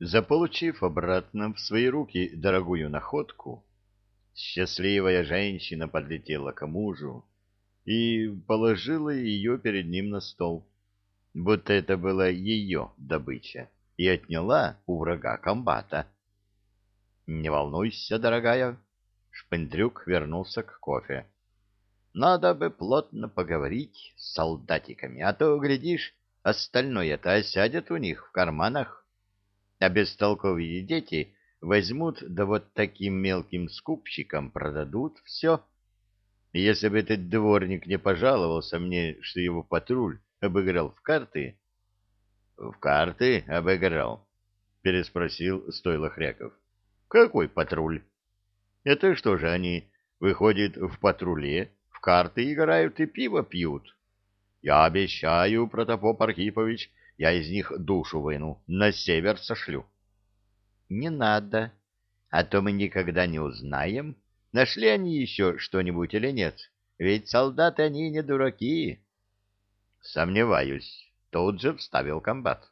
Заполучив обратно в свои руки дорогую находку, счастливая женщина подлетела к мужу и положила ее перед ним на стол, будто это была ее добыча, и отняла у врага комбата. — Не волнуйся, дорогая, — Шпендрюк вернулся к кофе. — Надо бы плотно поговорить с солдатиками, а то, глядишь, остальное-то осядет у них в карманах а бестолковые дети возьмут, да вот таким мелким скупщикам продадут все. Если бы этот дворник не пожаловался мне, что его патруль обыграл в карты... — В карты обыграл? — переспросил Стойло Хряков. — Какой патруль? — Это что же они, выходят в патруле, в карты играют и пиво пьют? — Я обещаю, Протопоп Архипович, я из них душу выну, на север сошлю. — Не надо, а то мы никогда не узнаем, нашли они еще что-нибудь или нет, ведь солдаты они не дураки. — Сомневаюсь, тут же вставил комбат.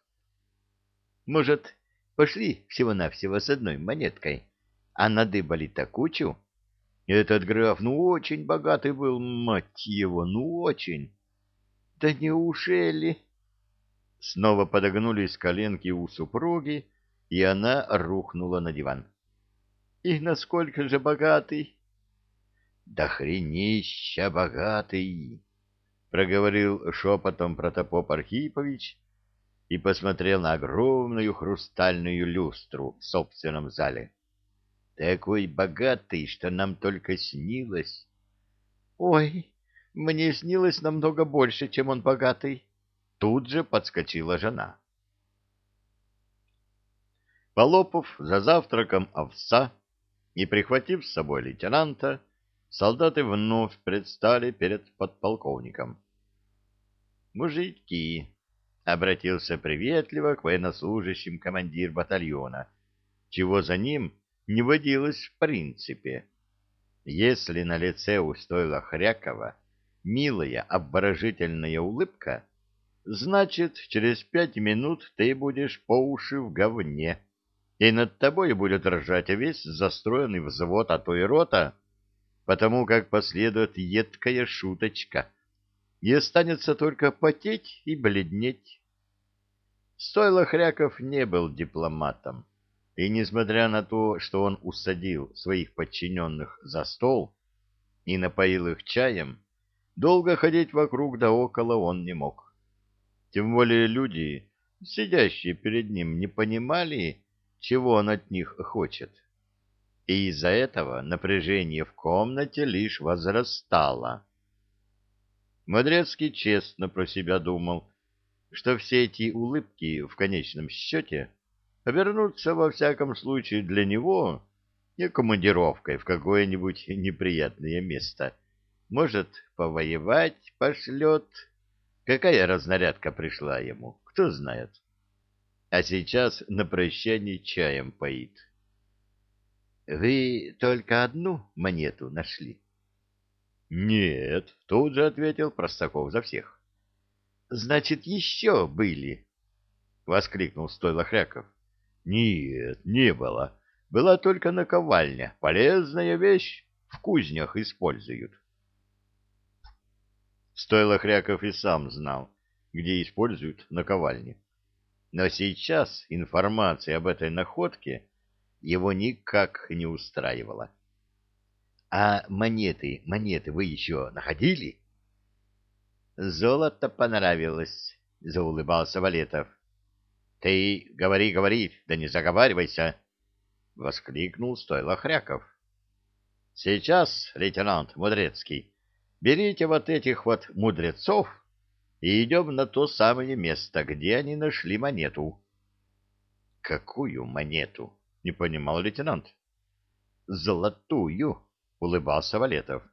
— Может, пошли всего-навсего с одной монеткой, а надыбали-то кучу? Этот граф, ну, очень богатый был, мать его, ну, очень. — Да неужели... Снова подогнулись коленки у супруги, и она рухнула на диван. — И насколько же богатый? — Да хренища богатый! — проговорил шепотом протопоп Архипович и посмотрел на огромную хрустальную люстру в собственном зале. — Такой богатый, что нам только снилось. — Ой, мне снилось намного больше, чем он богатый. Тут же подскочила жена. Полопав за завтраком овса и прихватив с собой лейтенанта, солдаты вновь предстали перед подполковником. «Мужики!» — обратился приветливо к военнослужащим командир батальона, чего за ним не водилось в принципе. Если на лице у Хрякова милая обворожительная улыбка — значит, через пять минут ты будешь по уши в говне, и над тобой будет ржать весь застроенный взвод, а то и рота, потому как последует едкая шуточка, и останется только потеть и бледнеть. Стойло Хряков не был дипломатом, и, несмотря на то, что он усадил своих подчиненных за стол и напоил их чаем, долго ходить вокруг да около он не мог. Тем более люди, сидящие перед ним, не понимали, чего он от них хочет. И из-за этого напряжение в комнате лишь возрастало. Мудрецкий честно про себя думал, что все эти улыбки в конечном счете обернутся во всяком случае для него не командировкой в какое-нибудь неприятное место. Может, повоевать пошлет Какая разнарядка пришла ему, кто знает. А сейчас на прощание чаем поит. — Вы только одну монету нашли? — Нет, тут же ответил Простаков за всех. — Значит, еще были? — воскликнул Стойло Хряков. — Нет, не было. Была только наковальня. Полезная вещь. В кузнях используют. — Стойло Хряков и сам знал, где используют наковальни. Но сейчас информация об этой находке его никак не устраивала. — А монеты, монеты вы еще находили? — Золото понравилось, — заулыбался Валетов. — Ты говори, говори, да не заговаривайся, — воскликнул Стойло Хряков. — Сейчас, лейтенант Мудрецкий, Берите вот этих вот мудрецов и идем на то самое место, где они нашли монету. — Какую монету? — не понимал лейтенант. — Золотую, — улыбался Валетов.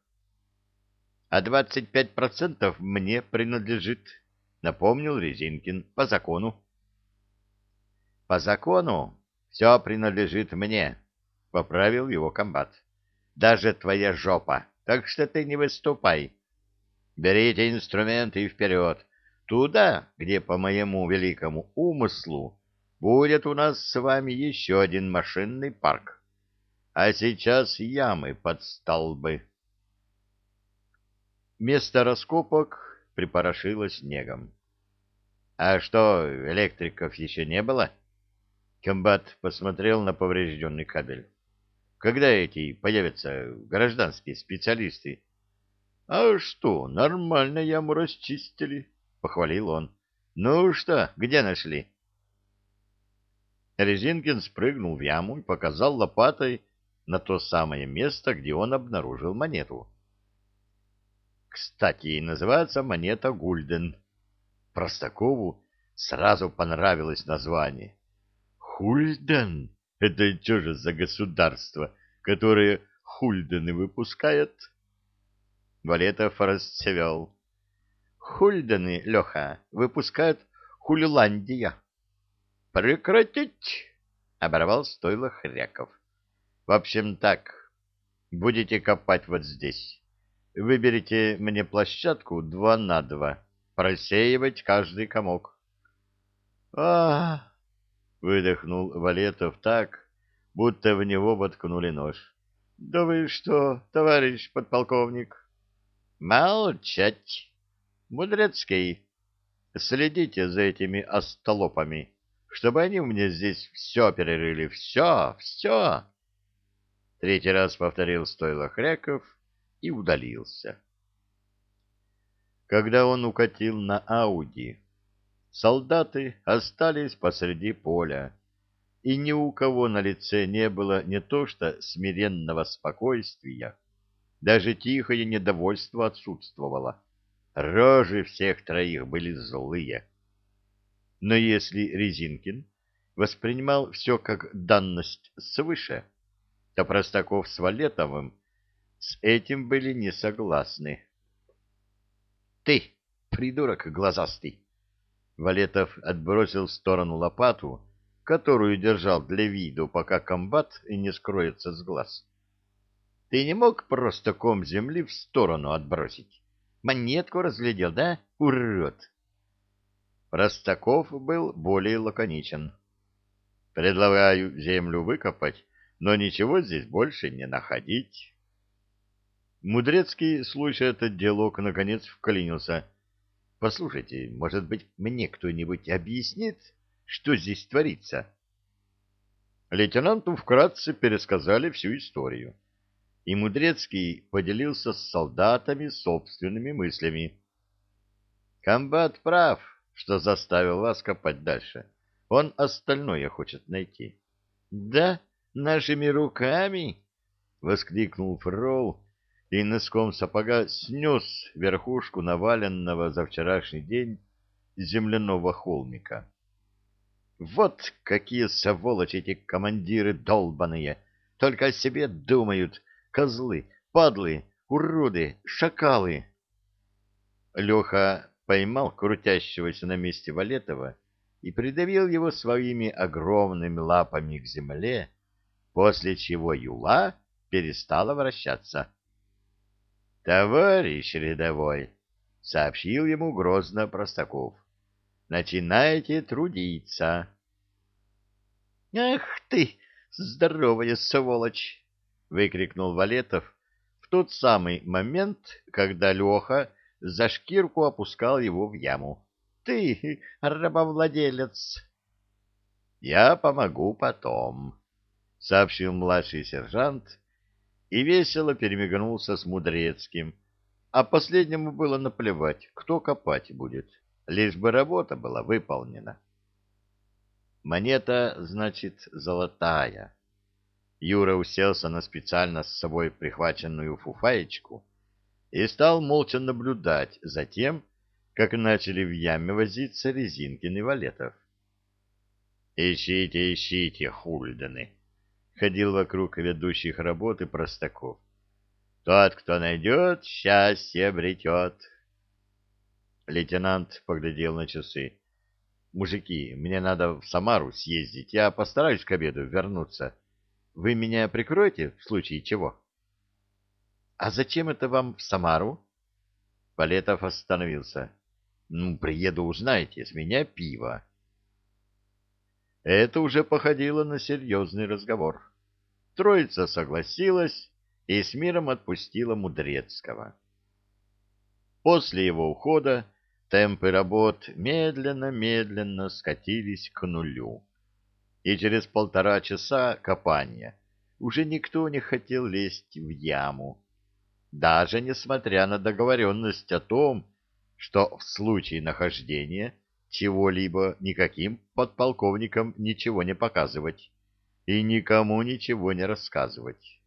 — А двадцать пять процентов мне принадлежит, — напомнил Резинкин, — по закону. — По закону все принадлежит мне, — поправил его комбат. — Даже твоя жопа так что ты не выступай. Берите инструменты и вперед, туда, где, по моему великому умыслу, будет у нас с вами еще один машинный парк. А сейчас ямы под столбы. Место раскопок припорошило снегом. — А что, электриков еще не было? Комбат посмотрел на поврежденный кабель. — Когда эти появятся гражданские специалисты? — А что, нормально яму расчистили, — похвалил он. — Ну что, где нашли? Резинкин спрыгнул в яму и показал лопатой на то самое место, где он обнаружил монету. Кстати, называется монета Гульден. Простакову сразу понравилось название. Хульден? Это что же за государство, которое Хульдены выпускает? Валетов расцвел. Хульдены, Леха, выпускают Хулиландия. Прекратить! Оборвал стойло Хряков. В общем так, будете копать вот здесь. Выберите мне площадку два на два. Просеивать каждый комок. а выдохнул Валетов так, будто в него воткнули нож. — Да вы что, товарищ подполковник? — Молчать! Мудрецкий, следите за этими остолопами, чтобы они мне здесь все перерыли, все, все! Третий раз повторил стойло Хряков и удалился. Когда он укатил на Ауди, солдаты остались посреди поля, и ни у кого на лице не было не то что смиренного спокойствия, даже тихое недовольство отсутствовало. Рожи всех троих были злые. Но если Резинкин воспринимал все как данность свыше, то Простаков с Валетовым с этим были не согласны. — Ты, придурок глазастый! Валетов отбросил в сторону лопату, которую держал для виду, пока комбат не скроется с глаз. — Ты не мог просто ком земли в сторону отбросить? Монетку разглядел, да, урод? Простаков был более лаконичен. — Предлагаю землю выкопать, но ничего здесь больше не находить. Мудрецкий, слушая этот диалог, наконец вклинился. — Послушайте, может быть, мне кто-нибудь объяснит, что здесь творится? Лейтенанту вкратце пересказали всю историю. И Мудрецкий поделился с солдатами собственными мыслями. «Комбат прав, что заставил вас копать дальше. Он остальное хочет найти». «Да, нашими руками!» — воскликнул Фрол и носком сапога снес верхушку наваленного за вчерашний день земляного холмика. Вот какие сволочи эти командиры долбаные! Только о себе думают, козлы, падлы, уроды, шакалы. Леха поймал крутящегося на месте Валетова и придавил его своими огромными лапами к земле, после чего юла перестала вращаться. — Товарищ рядовой, — сообщил ему грозно Простаков, — начинайте трудиться. — Ах ты, здоровая сволочь! — выкрикнул Валетов в тот самый момент, когда Леха за шкирку опускал его в яму. — Ты, рабовладелец! — Я помогу потом, — сообщил младший сержант, — и весело перемигнулся с Мудрецким, а последнему было наплевать, кто копать будет, лишь бы работа была выполнена. Монета, значит, золотая. Юра уселся на специально с собой прихваченную фуфаечку и стал молча наблюдать за тем, как начали в яме возиться Резинкин и Валетов. «Ищите, ищите, хульданы!» Ходил вокруг ведущих работы простаков. Тот, кто найдет, счастье обретет. Лейтенант поглядел на часы. «Мужики, мне надо в Самару съездить. Я постараюсь к обеду вернуться. Вы меня прикроете в случае чего?» «А зачем это вам в Самару?» Палетов остановился. «Ну, приеду, узнаете, с меня пиво». Это уже походило на серьезный разговор. Троица согласилась и с миром отпустила Мудрецкого. После его ухода темпы работ медленно-медленно скатились к нулю. И через полтора часа копания уже никто не хотел лезть в яму, даже несмотря на договоренность о том, что в случае нахождения чего-либо никаким подполковникам ничего не показывать и никому ничего не рассказывать.